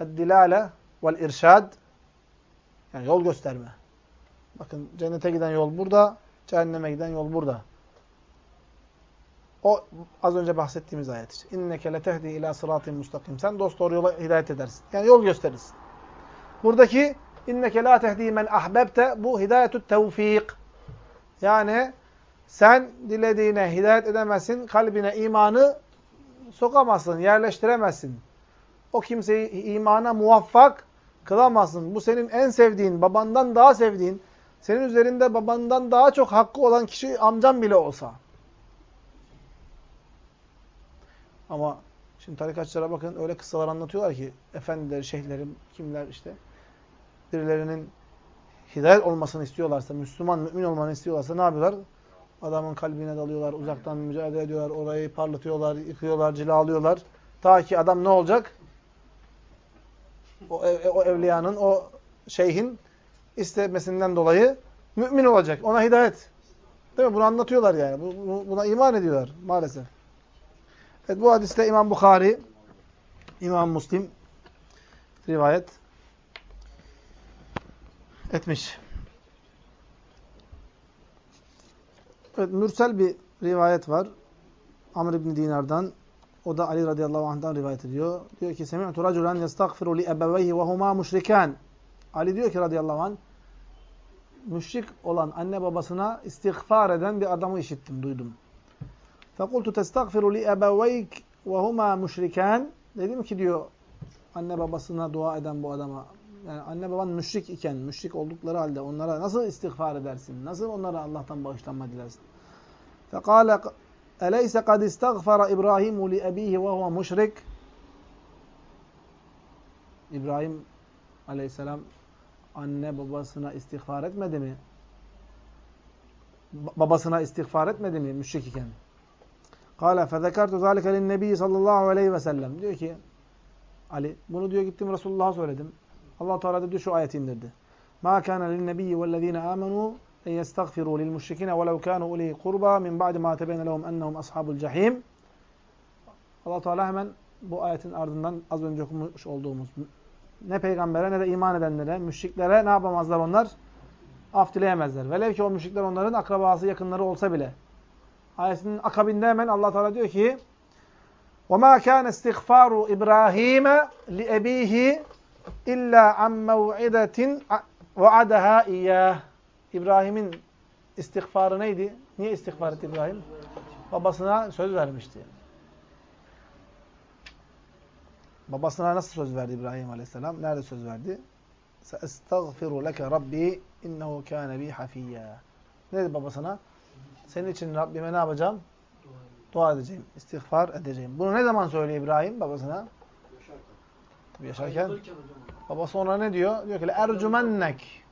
S1: eddilale vel irşad yani yol gösterme. Bakın cennete giden yol burada, cehenneme giden yol burada. O az önce bahsettiğimiz ayet işte. İnneke letehdi ila sıratin mustakim. Sen dost doğru yola hidayet edersin. Yani yol gösterirsin. Buradaki inneke la tehdi men ahbebte bu hidayetü tevfik. Yani sen dilediğine hidayet edemezsin, kalbine imanı sokamazsın, yerleştiremezsin. O kimseyi imana muvaffak kılamazsın. Bu senin en sevdiğin, babandan daha sevdiğin, senin üzerinde babandan daha çok hakkı olan kişi amcan bile olsa. Ama şimdi tarikatçılara bakın öyle kıssalar anlatıyorlar ki efendiler, şeyhlerim, kimler işte birilerinin hidayet olmasını istiyorlarsa, Müslüman, mümin olmanı istiyorlarsa ne yapıyorlar? Adamın kalbine dalıyorlar, uzaktan mücadele ediyorlar, orayı parlatıyorlar, yıkıyorlar, cilalıyorlar. Ta ki adam ne olacak? O, ev, o evliyanın, o şeyhin istemesinden dolayı mümin olacak. Ona hidayet. Değil mi? Bunu anlatıyorlar yani. Buna iman ediyorlar maalesef. Evet bu hadiste İmam Bukhari, İmam Müslim rivayet etmiş. Evet, mürsel bir rivayet var. Amr ibn Dinar'dan. O da Ali radıyallahu anh'dan rivayet ediyor. Diyor ki, Semi'tu raculen yestagfiru li ebeveyhi ve huma müşrikan. Ali diyor ki radıyallahu anh, müşrik olan anne babasına istiğfar eden bir adamı işittim, duydum. فَقُلْتُ تَسْتَغْفِرُ لِأَبَوَيْكَ وَهُمَا مُشْرِكَانِ Dedim ki diyor anne babasına dua eden bu adama yani anne baban müşrik iken, müşrik oldukları halde onlara nasıl istiğfar edersin? Nasıl onlara Allah'tan bağışlanma dilersin? فَقَالَ اَلَيْسَ قَدْ اِسْتَغْفَرَ اِبْرَاهِيمُ لِأَب۪يهِ وَهُوَ مُشْرِكٌ İbrahim aleyhisselam anne babasına istiğfar etmedi mi? Babasına istiğfar etmedi mi müşrik iken? Kale fezekertu zalike linnebi sallallahu aleyhi ve sellem. Diyor ki Ali bunu diyor gittim Resulullah'a söyledim. Allah Teala dedi şu ayeti indirdi. Ma kana linnebiyyi vellezina amenu en yestagfiru lil müşrikine velau kanu uli kurba min ba'di ma tebeyne lehum ennehum ashabul cehim. Allah Teala hemen bu ayetin ardından az önce okumuş olduğumuz ne peygambere ne de iman edenlere, müşriklere ne yapamazlar onlar? Af dileyemezler. Velev ki o müşrikler onların akrabası, yakınları olsa bile. Ayetinin akabinde hemen Allah Teala diyor ki: "Vema kana istiğfaru İbrahim li abihi illa an mev'idatin va'adaha iyyah." İbrahim'in istiğfarı neydi? Niye istiğfar etti İbrahim? Babasına söz vermişti. Babasına nasıl söz verdi İbrahim Aleyhisselam? Nerede söz verdi? "Estağfiru leke Rabbi innehu kana bi hafiyya." Ne dedi babasına? Senin için Rabbime ne yapacağım? Dua edeceğim, istiğfar edeceğim. Bunu ne zaman söylüyor İbrahim babasına? Yaşarken. Tabii yaşarken. Baba sonra ne diyor? Diyor ki ercümennek.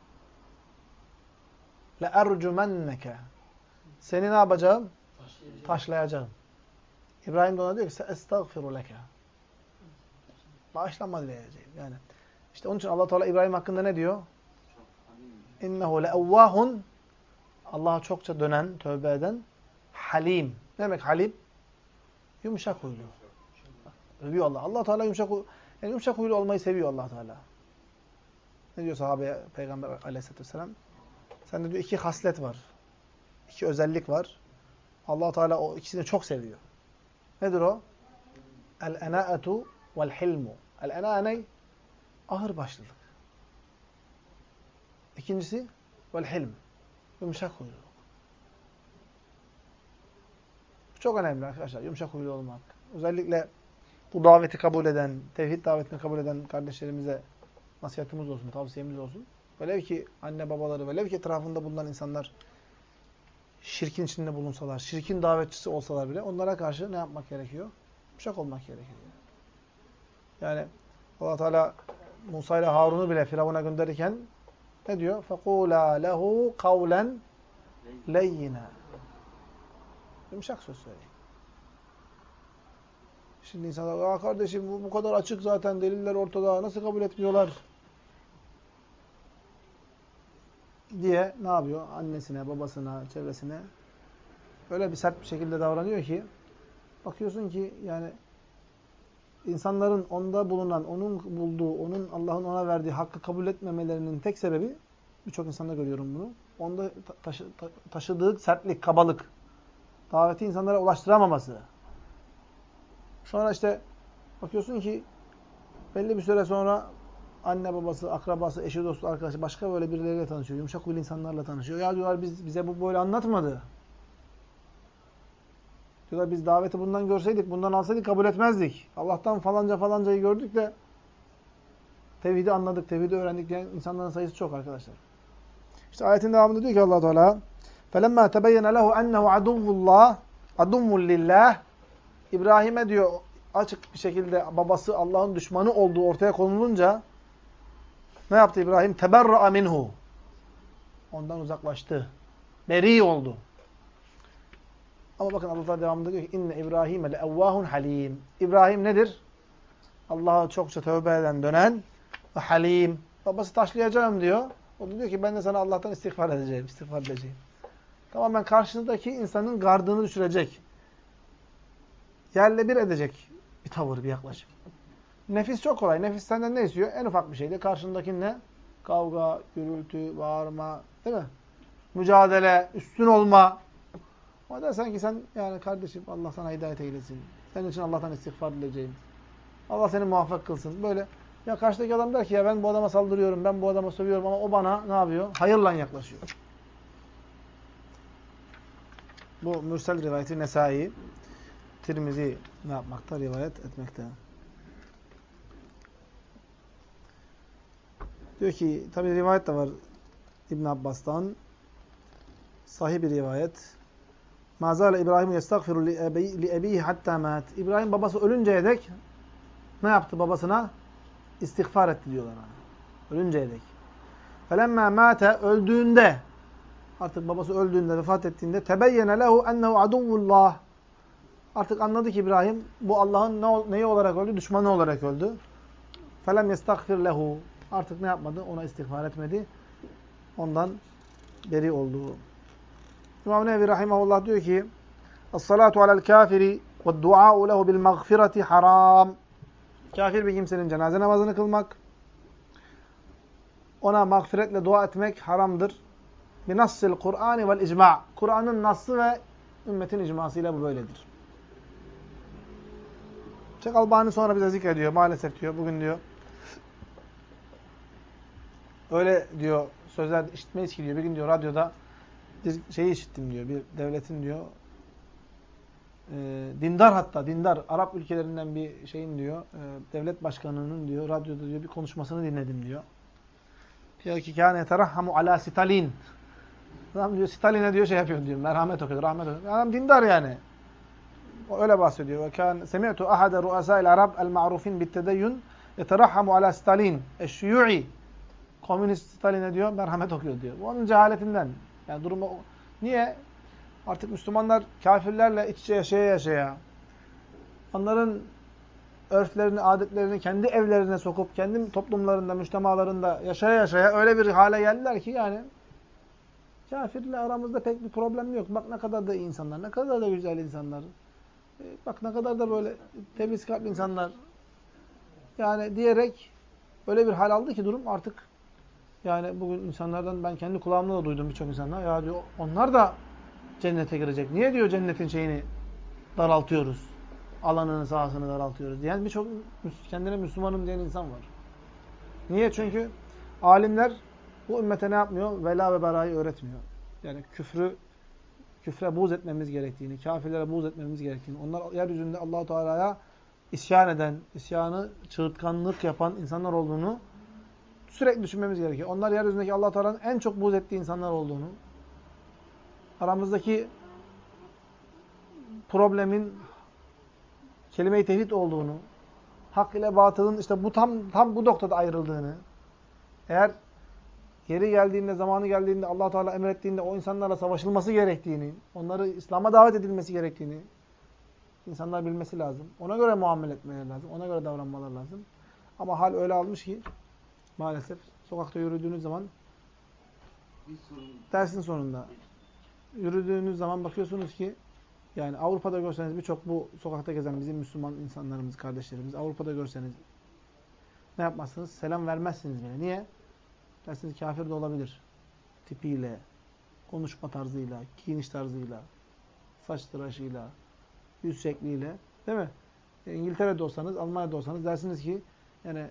S1: Le ercümenneke. Seni ne yapacağım? Taşlayacağım. Taşlayacağım. İbrahim de ona diyor ki estağfiru leke. Bağışlanma dileyeceğim. Yani işte onun için Allah Teala İbrahim hakkında ne diyor? İnnehu le evvahun Allah'a çokça dönen, tövbe eden halim. Ne demek halim? Yumuşak huylu. Övüyor Allah. Allah Teala yumuşak. Yani yumuşak huylu olmayı seviyor allah Teala. Ne diyor sahabeye Peygamber aleyhissalatü vesselam? Sende diyor iki haslet var. İki özellik var. allah Teala o ikisini çok seviyor. Nedir o? El-enâetu vel-hilmu. El-enâ ne? Ağır başlılık. İkincisi vel-hilm. Yumuşak huyluluk. Çok önemli arkadaşlar. Yumuşak huylu olmak. Özellikle bu daveti kabul eden, tevhid davetini kabul eden kardeşlerimize nasihatimiz olsun, tavsiyemiz olsun. Velev ki anne babaları, velev ki etrafında bulunan insanlar şirkin içinde bulunsalar, şirkin davetçisi olsalar bile onlara karşı ne yapmak gerekiyor? Yumuşak olmak gerekiyor. Yani allah Teala Musa ile Harun'u bile Firavun'a gönderirken ne diyor? فَقُولَا لَهُ قَوْلًا لَيِّنَا Yumuşak söz söyleyin. Şimdi insanlar, Aa kardeşim bu, bu kadar açık zaten deliller ortada, nasıl kabul etmiyorlar? diye ne yapıyor? Annesine, babasına, çevresine öyle bir sert bir şekilde davranıyor ki bakıyorsun ki yani insanların onda bulunan, onun bulduğu, onun Allah'ın ona verdiği hakkı kabul etmemelerinin tek sebebi, birçok insanda görüyorum bunu, onda taşı, taşıdığı sertlik, kabalık, daveti insanlara ulaştıramaması. Sonra işte bakıyorsun ki belli bir süre sonra anne babası, akrabası, eşi, dostu, arkadaşı başka böyle birileriyle tanışıyor. Yumuşak huylu insanlarla tanışıyor. Ya diyorlar biz bize bu böyle anlatmadı. Diyorlar biz daveti bundan görseydik, bundan alsaydık kabul etmezdik. Allah'tan falanca falancayı gördük de tevhidi anladık, tevhidi öğrendik diyen insanların sayısı çok arkadaşlar. İşte ayetin devamında diyor ki Allah Teala فَلَمَّا تَبَيَّنَ لَهُ اَنَّهُ عَدُوُّ اللّٰهِ عَدُوُّ لِلّٰهِ İbrahim'e diyor açık bir şekilde babası Allah'ın düşmanı olduğu ortaya konulunca ne yaptı İbrahim? Teberra'a minhu. Ondan uzaklaştı. Beri oldu. Ama bakın Allah devamında diyor ki inne İbrahim le evvahun halim. İbrahim nedir? Allah'a çokça tövbe eden, dönen ve halim. Babası taşlayacağım diyor. O da diyor ki ben de sana Allah'tan istiğfar edeceğim, istiğfar edeceğim. Tamamen karşısındaki insanın gardını düşürecek. Yerle bir edecek bir tavır, bir yaklaşım. Nefis çok kolay. Nefis senden ne istiyor? En ufak bir şeyde. Karşındaki ne? Kavga, gürültü, bağırma, değil mi? Mücadele, üstün olma. O da sanki sen yani kardeşim Allah sana hidayet eylesin. Senin için Allah'tan istiğfar dileyeceğim. Allah seni muvaffak kılsın. Böyle ya karşıdaki adam der ki ya ben bu adama saldırıyorum, ben bu adama sövüyorum ama o bana ne yapıyor? Hayırla yaklaşıyor. Bu mürsel rivayeti Nesai, Tirmizi ne yapmakta? Rivayet etmekte. Diyor ki, tabi rivayet de var İbn Abbas'tan. Sahih bir rivayet. Mazale İbrahim yestagfiru li ebihi hatta mat. İbrahim babası ölünceye dek ne yaptı babasına? İstiğfar etti diyorlar. Ölünceye dek. Felemma mate öldüğünde artık babası öldüğünde, vefat ettiğinde tebeyyene lehu ennehu aduvullah. Artık anladı ki İbrahim bu Allah'ın ne, neyi olarak öldü? Düşmanı olarak öldü. Felem yestagfir lehu. Artık ne yapmadı? Ona istiğfar etmedi. Ondan beri oldu. İmam Nevi Rahimahullah diyor ki Es-salatu alel kafiri ve dua'u lehu bil mağfireti haram. Kafir bir kimsenin cenaze namazını kılmak, ona mağfiretle dua etmek haramdır. Bi nassil Kur'an vel icma. Kur'an'ın nassı ve ümmetin icmasıyla bu böyledir. Şeyh Albani sonra bize zikrediyor. Maalesef diyor. Bugün diyor. Öyle diyor. Sözler işitmeyiz ki diyor. Bir gün diyor radyoda bir şeyi işittim diyor. Bir devletin diyor. E, dindar hatta dindar Arap ülkelerinden bir şeyin diyor. E, devlet başkanının diyor radyoda diyor bir konuşmasını dinledim diyor. Diyor ki kâne yeterahhamu ala Stalin. Adam diyor Stalin'e diyor şey yapıyor diyor. Merhamet okuyor, rahmet okuyor. Adam dindar yani. O öyle bahsediyor. Ve kan semi'tu ahada ru'asa'il Arab el-ma'rufin bit-tedeyyun yeterahhamu ala Stalin eş-Şiyu'i. Komünist Stalin'e diyor merhamet okuyor diyor. Onun cehaletinden. Yani durumu niye? Artık Müslümanlar kafirlerle iç içe yaşaya yaşaya onların örflerini, adetlerini kendi evlerine sokup kendi toplumlarında, müştemalarında yaşaya yaşaya öyle bir hale geldiler ki yani kafirle aramızda pek bir problem yok. Bak ne kadar da iyi insanlar, ne kadar da güzel insanlar. E, bak ne kadar da böyle temiz kalpli insanlar. Yani diyerek öyle bir hal aldı ki durum artık yani bugün insanlardan ben kendi kulağımla da duydum birçok insanlar. Ya diyor onlar da cennete girecek. Niye diyor cennetin şeyini daraltıyoruz? Alanını, sahasını daraltıyoruz diyen birçok kendine Müslümanım diyen insan var. Niye? Çünkü alimler bu ümmete ne yapmıyor? Vela ve berayı öğretmiyor. Yani küfrü küfre buğz etmemiz gerektiğini, kafirlere buğz etmemiz gerektiğini, onlar yeryüzünde Allahu Teala'ya isyan eden, isyanı, çığırtkanlık yapan insanlar olduğunu sürekli düşünmemiz gerekiyor. Onlar yeryüzündeki Allah Teala'nın en çok buğz ettiği insanlar olduğunu, aramızdaki problemin kelime-i tevhid olduğunu, hak ile batılın işte bu tam tam bu noktada ayrıldığını, eğer yeri geldiğinde, zamanı geldiğinde Allah Teala emrettiğinde o insanlarla savaşılması gerektiğini, onları İslam'a davet edilmesi gerektiğini insanlar bilmesi lazım. Ona göre muamele etmeleri lazım. Ona göre davranmalar lazım. Ama hal öyle almış ki maalesef sokakta yürüdüğünüz zaman dersin sonunda yürüdüğünüz zaman bakıyorsunuz ki Yani Avrupa'da görseniz birçok bu sokakta gezen bizim Müslüman insanlarımız, kardeşlerimiz Avrupa'da görseniz ne yapmazsınız? Selam vermezsiniz bile. Niye? Dersiniz kafir de olabilir. Tipiyle, konuşma tarzıyla, giyiniş tarzıyla, saç tıraşıyla, yüz şekliyle. Değil mi? E, İngiltere'de olsanız, Almanya'da olsanız dersiniz ki yani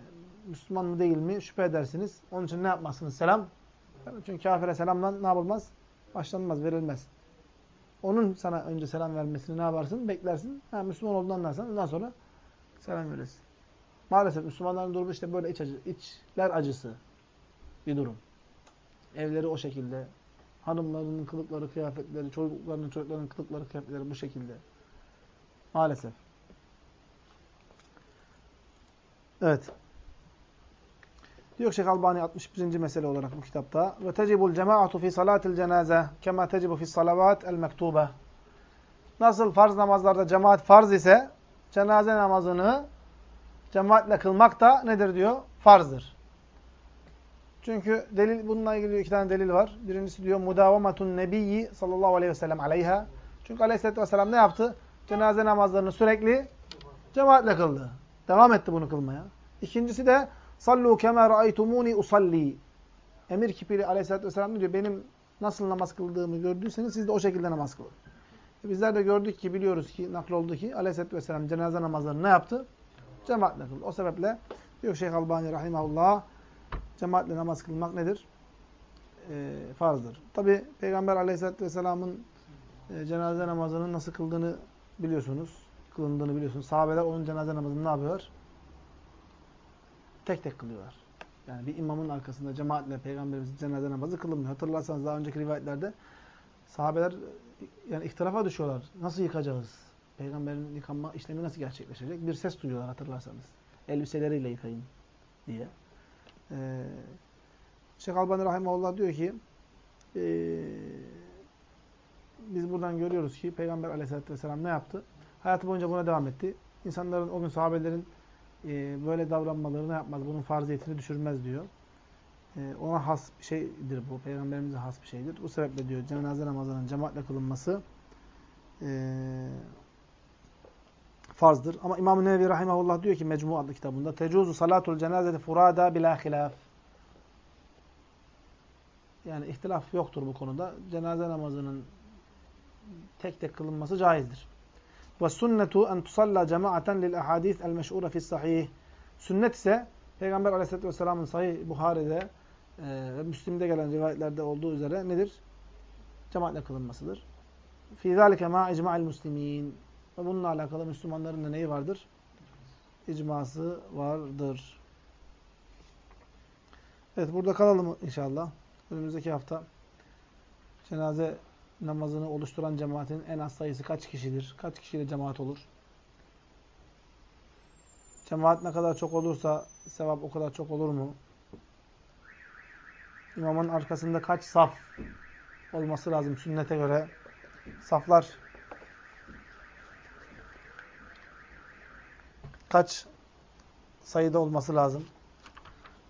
S1: Müslüman mı değil mi şüphe edersiniz. Onun için ne yapmazsınız? Selam. Çünkü kafire selamla ne yapılmaz? Başlanmaz, verilmez. Onun sana önce selam vermesini ne yaparsın? Beklersin. Ha, Müslüman olduğunu anlarsan ondan sonra selam verirsin. Maalesef Müslümanların durumu işte böyle iç acı, içler acısı bir durum. Evleri o şekilde. Hanımlarının kılıkları, kıyafetleri, çocuklarının, çocuklarının kılıkları, kıyafetleri bu şekilde. Maalesef. Evet. Diyor Şeyh Albani 61. mesele olarak bu kitapta. Ve tecibul cemaatu fi salatil cenaze kema tecibu fi salavat el mektube. Nasıl farz namazlarda cemaat farz ise cenaze namazını cemaatle kılmak da nedir diyor? Farzdır. Çünkü delil bununla ilgili iki tane delil var. Birincisi diyor mudavamatun nebiyyi sallallahu aleyhi ve sellem aleyha. Çünkü aleyhissalatü vesselam ne yaptı? Cenaze namazlarını sürekli cemaatle kıldı. Devam etti bunu kılmaya. İkincisi de sallu kema raaytumuni usalli. Emir kipiyle aleyhissalatü vesselam diyor benim nasıl namaz kıldığımı gördüyseniz siz de o şekilde namaz kılın. E bizler de gördük ki biliyoruz ki nakloldu ki aleyhissalatü vesselam cenaze namazlarını ne yaptı? Cemaatle kıldı. O sebeple diyor Şeyh Albani rahimahullah cemaatle namaz kılmak nedir? E, farzdır. Tabi Peygamber aleyhissalatü vesselamın e, cenaze namazının nasıl kıldığını biliyorsunuz. Kılındığını biliyorsunuz. Sahabeler onun cenaze namazını ne yapıyorlar? Tek tek kılıyorlar. Yani bir imamın arkasında cemaatle Peygamberimizin cenaze namazı kılınmıyor. Hatırlarsanız daha önceki rivayetlerde sahabeler yani ihtilafa düşüyorlar. Nasıl yıkacağız? Peygamberin yıkanma işlemi nasıl gerçekleşecek? Bir ses duyuyorlar hatırlarsanız. Elbiseleriyle yıkayın diye. Ee, Şeyh Albani Rahimahullah diyor ki e, biz buradan görüyoruz ki Peygamber Aleyhisselatü Vesselam ne yaptı? Hayatı boyunca buna devam etti. İnsanların, o gün sahabelerin e, böyle davranmaları ne yapmaz? Bunun farziyetini düşürmez diyor. E, ona has bir şeydir bu. Peygamberimize has bir şeydir. Bu sebeple diyor cenaze namazının cemaatle kılınması e, farzdır. Ama İmam-ı Nevevi Rahimahullah diyor ki Mecmu adlı kitabında Tecuzu salatul cenazeti furada bila hilaf. Yani ihtilaf yoktur bu konuda. Cenaze namazının tek tek kılınması caizdir. Ve sünnetu en tusalla cemaaten lil ahadis el meş'ure fi's sahih. Sünnet ise Peygamber Aleyhisselatü Vesselam'ın sahih Buhari'de e, ve Müslim'de gelen rivayetlerde olduğu üzere nedir? Cemaatle kılınmasıdır. Fî zâlike mâ icma'il muslimin. Ve bununla alakalı Müslümanların da neyi vardır? İcması vardır. Evet burada kalalım inşallah. Önümüzdeki hafta cenaze namazını oluşturan cemaatin en az sayısı kaç kişidir? Kaç kişiyle cemaat olur? Cemaat ne kadar çok olursa sevap o kadar çok olur mu? İmamın arkasında kaç saf olması lazım sünnete göre? Saflar kaç sayıda olması lazım?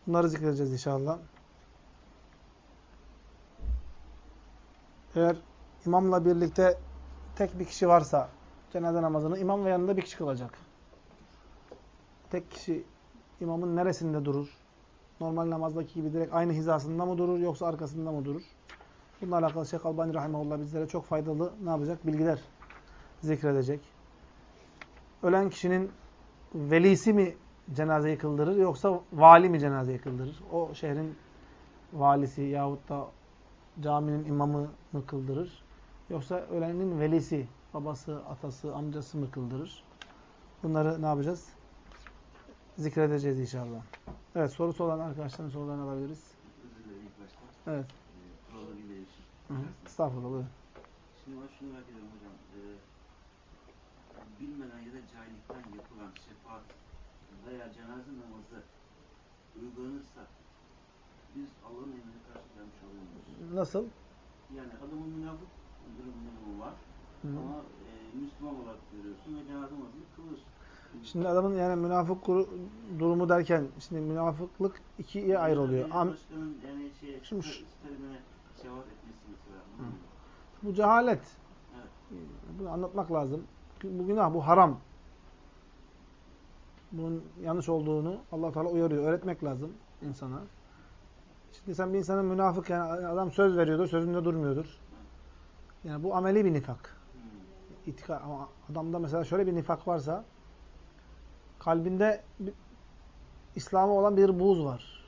S1: Bunları zikredeceğiz inşallah. Eğer imamla birlikte tek bir kişi varsa cenaze namazını imam ve yanında bir kişi kılacak. Tek kişi imamın neresinde durur? Normal namazdaki gibi direkt aynı hizasında mı durur yoksa arkasında mı durur? Bununla alakalı Şeyh Albani Rahimahullah bizlere çok faydalı ne yapacak? Bilgiler zikredecek. Ölen kişinin velisi mi cenazeyi kıldırır yoksa vali mi cenazeyi kıldırır? O şehrin valisi yahut da caminin imamı mı kıldırır? Yoksa ölenin velisi, babası, atası, amcası mı kıldırır? Bunları ne yapacağız? Zikredeceğiz inşallah. Evet, sorusu olan arkadaşların sorularını alabiliriz. Evet.
S2: Ee,
S1: Hı hı. Estağfurullah. buyurun.
S2: Şimdi ben şunu merak ediyorum hocam. Ee, bilmeden ya da cahillikten yapılan şefaat veya cenaze namazı uygulanırsa biz Allah'ın emrine karşı gelmiş oluyor muyuz?
S1: Nasıl?
S2: Yani adamın münafık durumu var
S1: Hı
S2: ama e, Müslüman olarak görüyorsun ve cenaze namazını kılıyorsun.
S1: Şimdi adamın yani münafık durumu derken şimdi münafıklık ikiye ayrılıyor. Am
S2: yani şey,
S1: Şimdi şu- bu cehalet.
S2: Evet.
S1: Bunu anlatmak lazım. Bu günah, bu haram. Bunun yanlış olduğunu allah Teala uyarıyor. Öğretmek lazım insana. Şimdi sen bir insanın münafık, yani adam söz veriyordur, sözünde durmuyordur. Yani bu ameli bir nifak. İtika, ama adamda mesela şöyle bir nifak varsa, kalbinde İslam'a olan bir buğz var.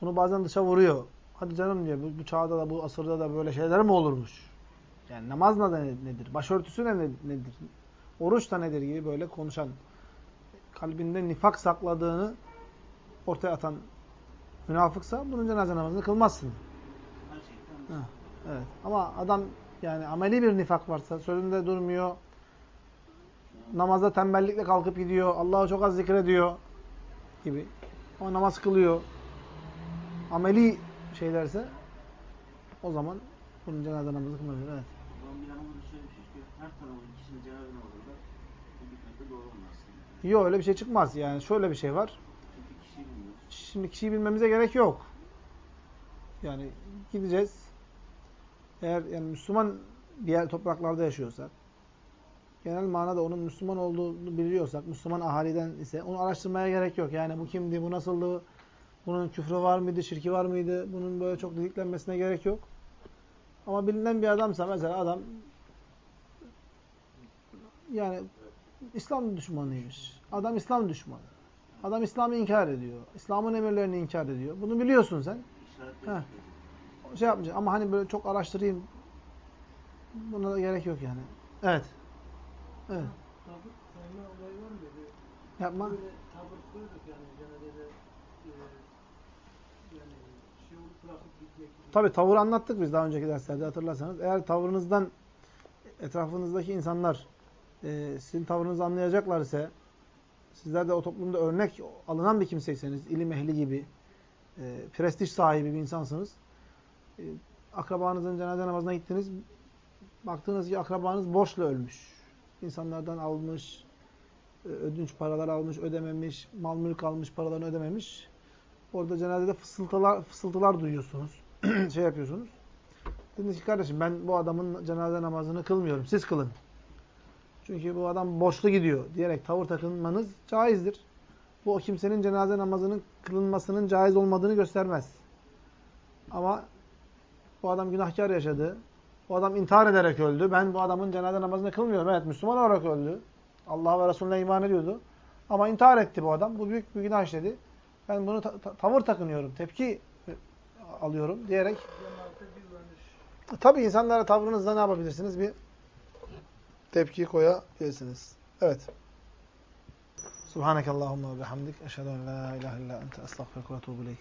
S1: Bunu bazen dışa vuruyor. Hadi canım diyor, bu, bu çağda da, bu asırda da böyle şeyler mi olurmuş? Yani namaz ne- nedir? Başörtüsü ne nedir? Oruç da nedir gibi böyle konuşan, kalbinde nifak sakladığını ortaya atan münafıksa bunun cenaze namazını kılmazsın.
S2: Gerçekten.
S1: Ha, evet. Ama adam yani ameli bir nifak varsa, sözünde durmuyor, namazda tembellikle kalkıp gidiyor, Allah'ı çok az zikrediyor gibi. Ama namaz kılıyor. Ameli şeylerse o zaman bunun cenaze namazı kılınabilir. Evet.
S2: Şey.
S1: Yok öyle bir şey çıkmaz. Yani şöyle bir şey var.
S2: Kişiyi.
S1: Şimdi kişiyi bilmemize gerek yok. Yani gideceğiz. Eğer yani Müslüman diğer topraklarda yaşıyorsak, genel manada onun Müslüman olduğunu biliyorsak, Müslüman ahaliden ise onu araştırmaya gerek yok. Yani bu kimdi, bu nasıldı, bunun küfrü var mıydı, şirki var mıydı, bunun böyle çok didiklenmesine gerek yok. Ama bilinen bir adamsa mesela adam yani İslam düşmanıymış. Adam İslam düşmanı. Adam İslam'ı inkar ediyor. İslam'ın emirlerini inkar ediyor. Bunu biliyorsun sen. Heh. Şey yapmayacak ama hani böyle çok araştırayım. Buna da gerek yok yani. Evet. Evet.
S3: Tabut sayma olayı var mıydı?
S1: Yapma.
S3: Böyle tabut koyduk yani cenazede e, yani şey olup bırakıp gitmek gibi.
S1: Tabi tavır anlattık biz daha önceki derslerde hatırlarsanız. Eğer tavrınızdan etrafınızdaki insanlar e, sizin tavrınızı anlayacaklar ise sizler de o toplumda örnek alınan bir kimseyseniz, ilim ehli gibi, e, prestij sahibi bir insansınız. E, akrabanızın cenaze namazına gittiniz. Baktınız ki akrabanız borçla ölmüş. İnsanlardan almış, e, ödünç paralar almış, ödememiş, mal mülk almış, paralarını ödememiş. Orada cenazede fısıltılar, fısıltılar duyuyorsunuz. şey yapıyorsunuz. Dediniz ki kardeşim ben bu adamın cenaze namazını kılmıyorum. Siz kılın. Çünkü bu adam borçlu gidiyor diyerek tavır takınmanız caizdir. Bu o kimsenin cenaze namazının kılınmasının caiz olmadığını göstermez. Ama bu adam günahkar yaşadı. Bu adam intihar ederek öldü. Ben bu adamın cenaze namazını kılmıyorum. Evet Müslüman olarak öldü. Allah ve Resulüne iman ediyordu. Ama intihar etti bu adam. Bu büyük bir günah işledi. Ben bunu ta- ta- tavır takınıyorum. Tepki alıyorum diyerek. Tabi insanlara tavrınızda ne yapabilirsiniz? Bir tepki koyabilirsiniz. Evet. Subhanakallahumma ve bihamdik. Eşhedü en la ilahe illa ente estağfiruke ve etûbü.